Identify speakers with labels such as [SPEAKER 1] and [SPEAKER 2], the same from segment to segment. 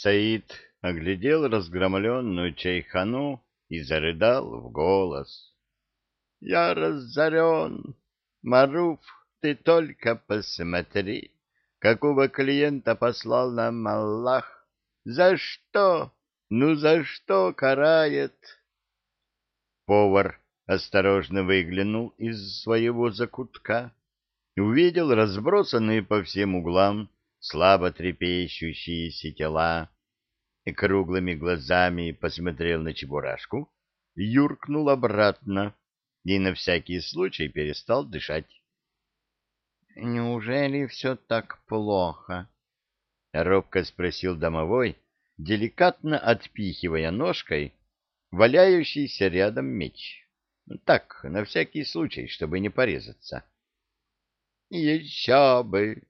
[SPEAKER 1] Саид оглядел разгромленную чайхану и зарыдал в голос. — Я разорен. Маруф, ты только посмотри, какого клиента послал нам Аллах. За что? Ну за что карает? Повар осторожно выглянул из своего закутка, увидел разбросанные по всем углам слабо трепещущиеся тела, и круглыми глазами посмотрел на чебурашку, юркнул обратно и на всякий случай перестал дышать. — Неужели все так плохо? — робко спросил домовой, деликатно отпихивая ножкой валяющийся рядом меч. Так, на всякий случай, чтобы не порезаться. — Еще бы!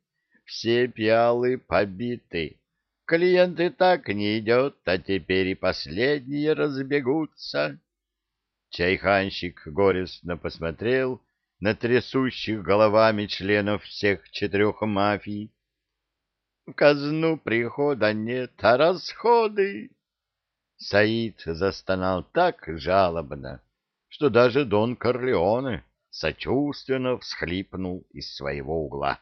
[SPEAKER 1] Все пиалы побиты. Клиенты так не идет, а теперь и последние разбегутся. Чайханщик горестно посмотрел на трясущих головами членов всех четырех мафий. Казну прихода нет, а расходы... Саид застонал так жалобно, что даже Дон Корлеоне сочувственно всхлипнул из своего угла.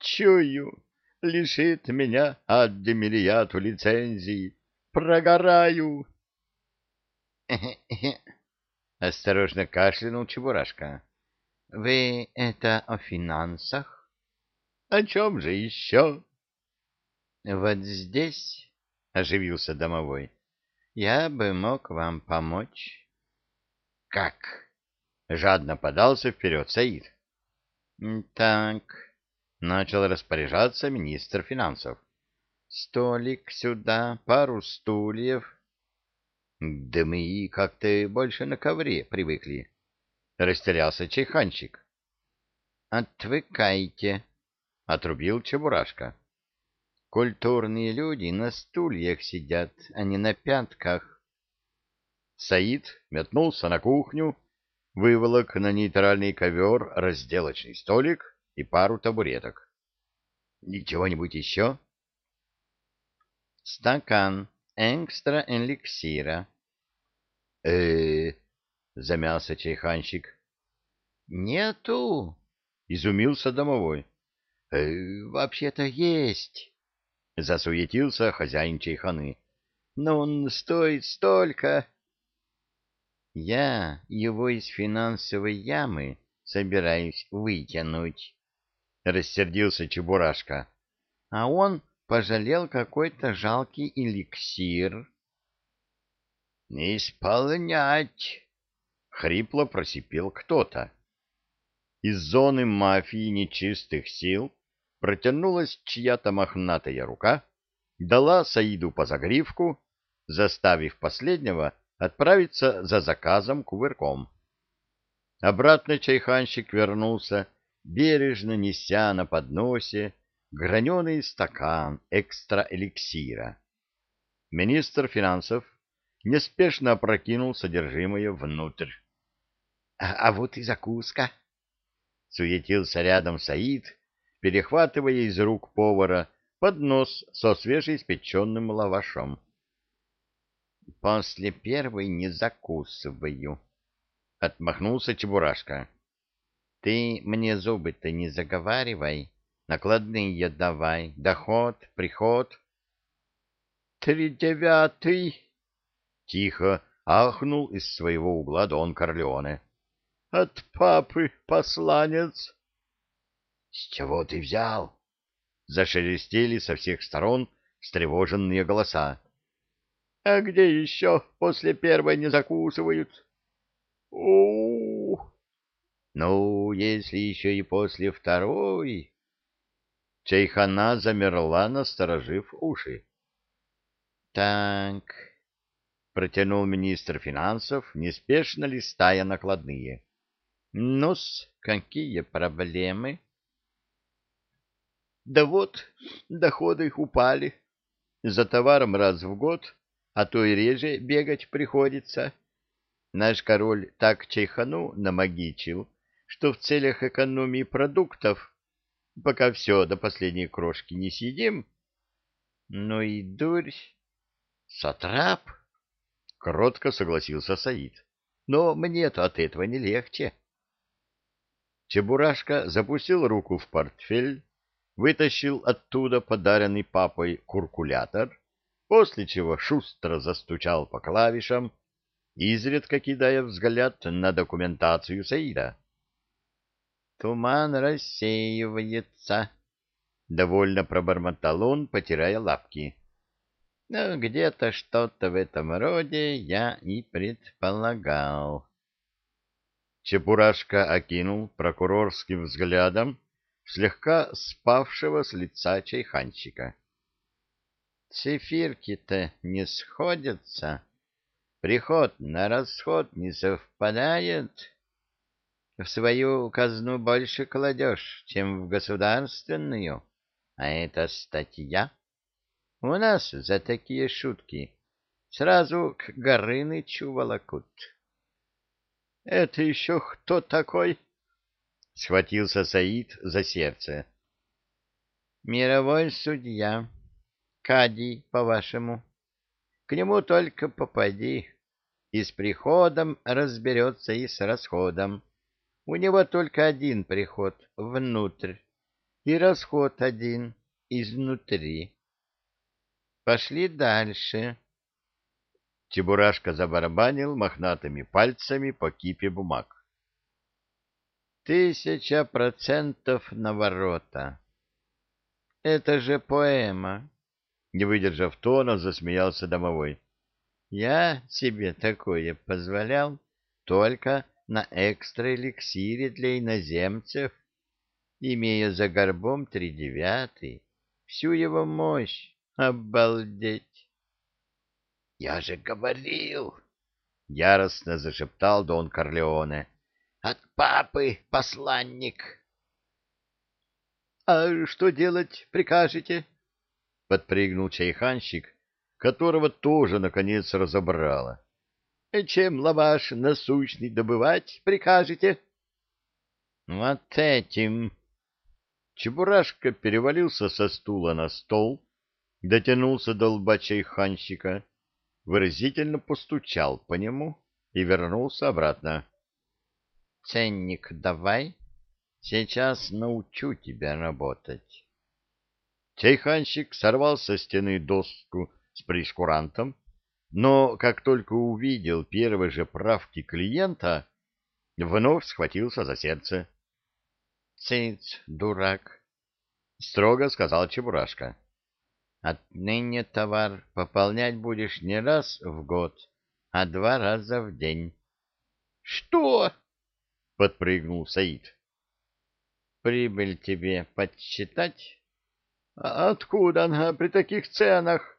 [SPEAKER 1] Чую, лишит меня от демилияту лицензии. Прогораю. — осторожно кашлянул Чебурашка. — Вы это о финансах? — О чем же еще? — Вот здесь, — оживился домовой, — я бы мог вам помочь. — Как? — жадно подался вперед Саид. — Так, начал распоряжаться министр финансов. Столик сюда, пару стульев. Да мы как-то больше на ковре привыкли. Растерялся чайханчик. Отвыкайте, отрубил Чебурашка. Культурные люди на стульях сидят, а не на пятках. Саид метнулся на кухню, выволок на нейтральный ковер разделочный столик и пару табуреток. Ничего-нибудь еще? Стакан экстра эликсира. э замялся чайханщик. Нету, изумился домовой. э вообще-то есть, засуетился хозяин чайханы. Но он стоит столько. Я его из финансовой ямы собираюсь вытянуть рассердился Чебурашка. А он пожалел какой-то жалкий эликсир. Не исполнять, хрипло просипел кто-то. Из зоны мафии нечистых сил протянулась чья-то мохнатая рука, дала Саиду по загривку, заставив последнего отправиться за заказом кувырком. Обратно чайханщик вернулся бережно неся на подносе граненый стакан экстра-эликсира. Министр финансов неспешно опрокинул содержимое внутрь. А, — А вот и закуска! — суетился рядом Саид, перехватывая из рук повара поднос со свежеиспеченным лавашом. — После первой не закусываю, — отмахнулся Чебурашка. Ты мне зубы-то не заговаривай, накладные давай, доход, приход. Три девятый! Тихо ахнул из своего угла Дон Корлеоне. От папы посланец. С чего ты взял? Зашелестели со всех сторон встревоженные голоса. А где еще после первой не закусывают? У-у-у! Ну, если еще и после второй... Чайхана замерла, насторожив уши. — Так, — протянул министр финансов, неспешно листая накладные. — Ну-с, какие проблемы? — Да вот, доходы упали. За товаром раз в год, а то и реже бегать приходится. Наш король так чайхану намагичил, что в целях экономии продуктов, пока все до последней крошки не съедим, Ну и дурь. Сатрап? Кротко согласился Саид. Но мне-то от этого не легче. Чебурашка запустил руку в портфель, вытащил оттуда подаренный папой куркулятор, после чего шустро застучал по клавишам, изредка кидая взгляд на документацию Саида. «Туман рассеивается», — довольно пробормотал он, потирая лапки. «Ну, где-то что-то в этом роде я и предполагал». Чепурашка окинул прокурорским взглядом слегка спавшего с лица чайханчика. «Цифирки-то не сходятся, приход на расход не совпадает» в свою казну больше кладешь, чем в государственную, а это статья. У нас за такие шутки сразу к Горынычу волокут. — Это еще кто такой? — схватился Саид за сердце. — Мировой судья. Кадий, по-вашему. К нему только попади. И с приходом разберется, и с расходом. У него только один приход — внутрь, и расход один — изнутри. Пошли дальше. Чебурашка забарабанил мохнатыми пальцами по кипе бумаг. Тысяча процентов на ворота. Это же поэма. Не выдержав тона, засмеялся домовой. Я себе такое позволял только на экстра-эликсире для иноземцев, имея за горбом три девятый, всю его мощь. Обалдеть! — Я же говорил! — яростно зашептал Дон Корлеоне. — От папы посланник! — А что делать прикажете? — подпрыгнул чайханщик, которого тоже, наконец, разобрало. — Чем лаваш насущный добывать прикажете? — Вот этим! Чебурашка перевалился со стула на стол, дотянулся до лба чайханщика, выразительно постучал по нему и вернулся обратно. — Ценник давай, сейчас научу тебя работать. Чайханщик сорвал со стены доску с прескурантом, но как только увидел первые же правки клиента, вновь схватился за сердце. — Цыц, дурак! — строго сказал Чебурашка. — Отныне товар пополнять будешь не раз в год, а два раза в день. — Что? — подпрыгнул Саид. — Прибыль тебе подсчитать? — Откуда она при таких ценах?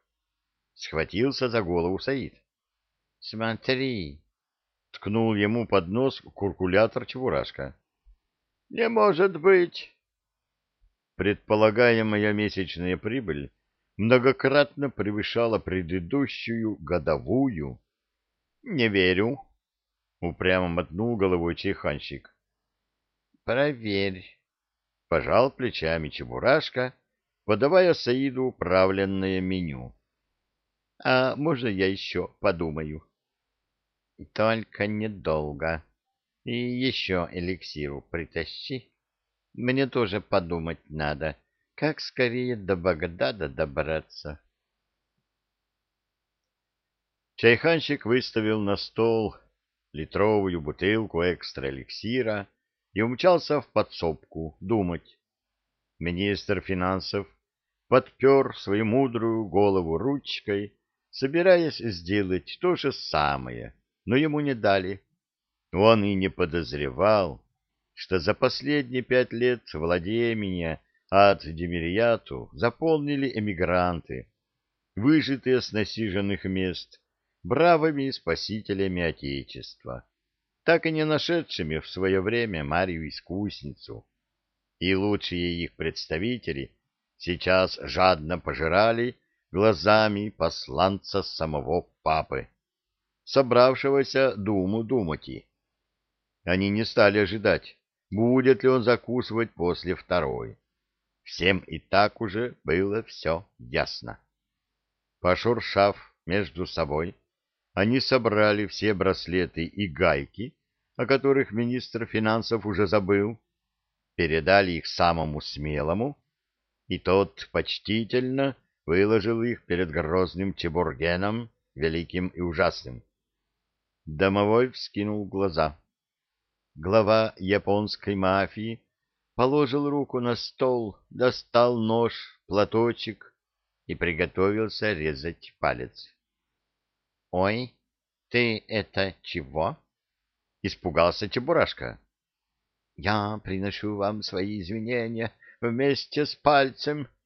[SPEAKER 1] Схватился за голову Саид. — Смотри! — ткнул ему под нос куркулятор Чебурашка. — Не может быть! Предполагаемая месячная прибыль многократно превышала предыдущую годовую. — Не верю! — упрямо мотнул головой чайханщик. — Проверь! — пожал плечами Чебурашка, подавая Саиду управленное меню. А можно я еще подумаю? Только недолго. И еще эликсиру притащи. Мне тоже подумать надо, как скорее до Багдада добраться. Чайханщик выставил на стол литровую бутылку экстра-эликсира и умчался в подсобку думать. Министр финансов подпер свою мудрую голову ручкой собираясь сделать то же самое, но ему не дали. Он и не подозревал, что за последние пять лет владения от Демирьяту заполнили эмигранты, выжитые с насиженных мест, бравыми спасителями Отечества, так и не нашедшими в свое время Марию-искусницу. И лучшие их представители сейчас жадно пожирали глазами посланца самого папы, собравшегося думу думати. Они не стали ожидать, будет ли он закусывать после второй. Всем и так уже было все ясно. Пошуршав между собой, они собрали все браслеты и гайки, о которых министр финансов уже забыл, передали их самому смелому, и тот почтительно выложил их перед грозным Чебургеном, великим и ужасным. Домовой вскинул глаза. Глава японской мафии положил руку на стол, достал нож, платочек и приготовился резать палец. — Ой, ты это чего? — испугался Чебурашка. — Я приношу вам свои извинения вместе с пальцем. —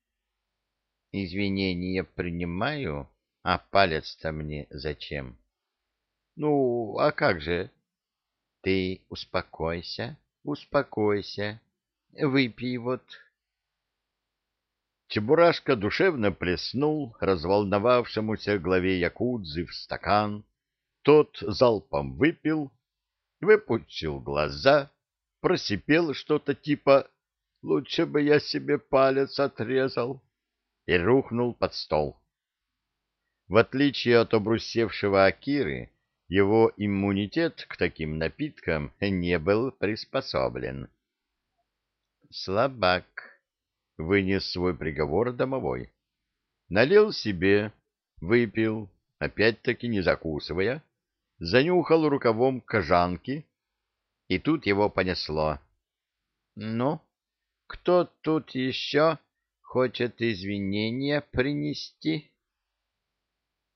[SPEAKER 1] Извинения принимаю, а палец-то мне зачем? — Ну, а как же? — Ты успокойся, успокойся, выпей вот. Чебурашка душевно плеснул разволновавшемуся главе якудзы в стакан. Тот залпом выпил, выпучил глаза, просипел что-то типа «Лучше бы я себе палец отрезал» и рухнул под стол. В отличие от обрусевшего Акиры, его иммунитет к таким напиткам не был приспособлен. «Слабак», вынес свой приговор домовой. Налил себе, выпил, опять-таки не закусывая, занюхал рукавом кожанки, и тут его понесло. — Ну, кто тут еще хочет извинения принести?